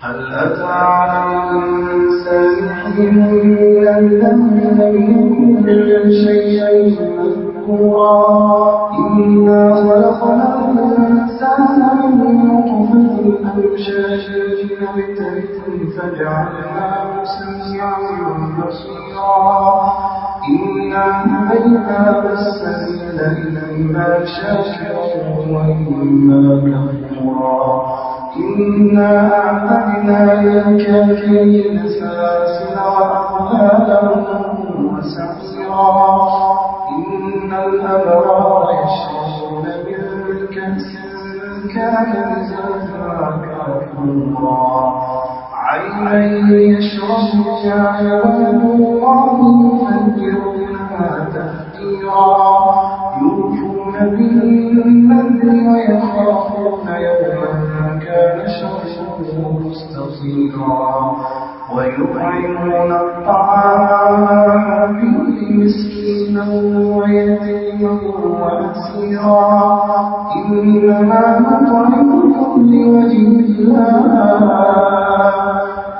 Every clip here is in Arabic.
هل أتى على الإنسان حين الدهر لم يكن شيئا مذكورا إنا خلقنا الإنسان من نطفة أمشاج نبتلئ فجعلناه سميعا بصيرا إنا هديناه السبيل إما شاكرا وإما كفورا إنا أعتدنا للكافرين سلاسل وأغلالا وسعيرا إن الأبرار يشربون من كأس كان مزاجها كافورا عينا يشرب بها عباد الله يفجرونها تفجيرا يوفون بالنذر ويخافون شره مستطيرا ويطعمون الطعام مسكينا ويتيما وأسيرا. إنما نطعمكم لوجه الله.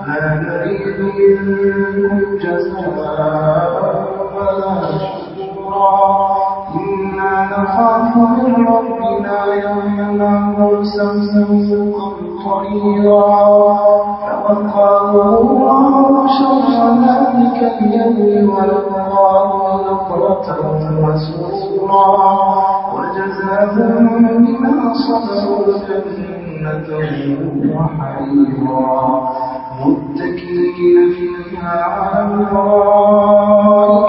لا نريد منكم جزاء ولا شكورا. إنا نخاف من ربنا يوما موسى قمطريرا فوقاه الله شر ذلك اليوم ولقاه نظرة وسرورا. وجزاهم بما صبروا جنة وحريرا متكئين فيها على الأرائك.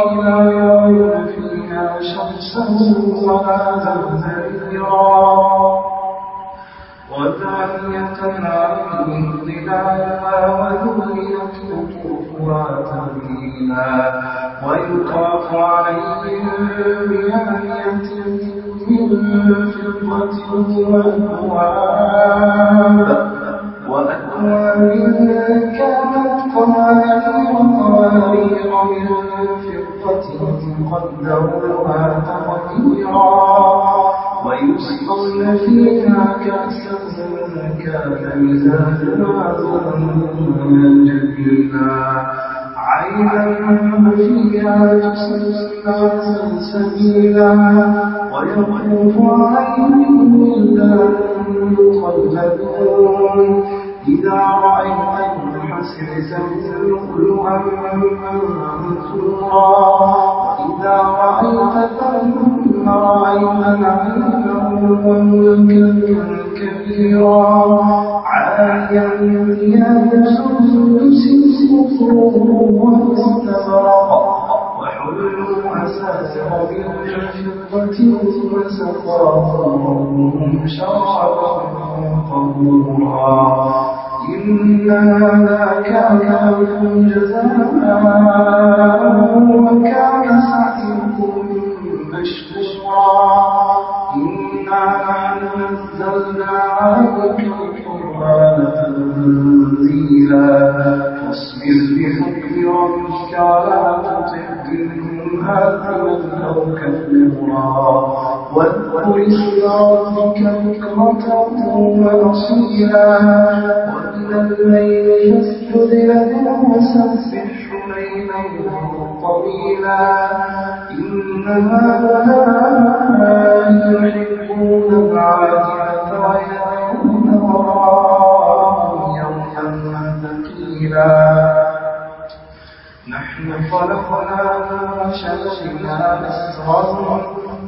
ظلالها وذللت قطوفها تذليلا ويطاف عليهم بآية من فضة وأكواب وأكواب كانت قوارير قوارير من فضة قدروها تقديرا ويسقون فيها كأسا كان مزاجها جبينا عينا فيها تسمى سلسبيلا ويطوف عليهم ولدان مخلدون إذا رأيت حسبته لؤلؤا منثورا وإذا رأيت ثم رأيت نعيما وملكا كبيرا عاليا ثياب سندس خضر واستبرق وحلوا أساسر من فضة وسقاهم شرابا طهورا إن هذا كان لكم جزاء وكان سعيكم مشكورا إنا نحن نزلنا عليك القرآن تنزيلا. فاصبر بحكم ربك ولا تطع منهم آثما أو واذكر اسم ربك بكرة وأصيلا ومن الليل فاسجد له وسبح ليلا طويلا إن هؤلاء يحبون العاجلة ويذرون وراءهم يوما ثقيلا نحن خلقناهم وشددنا أسرهم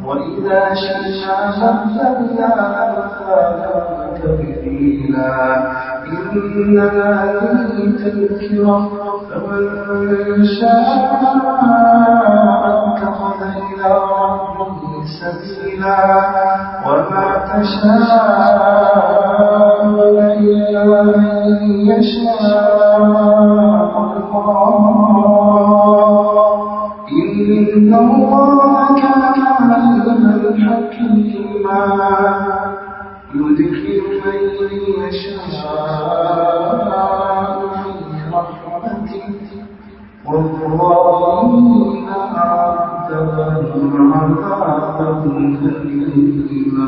وإذا شئنا بدلنا أمثالهم تبديلا إن هذه تذكرة فمن شاء اتخذ إلى ربه سبيلا وما تشاءون إلا أن يشاء الله إن الله كان عليما حكيما يدخل من يشاء والظالمين لهم عذابا أليما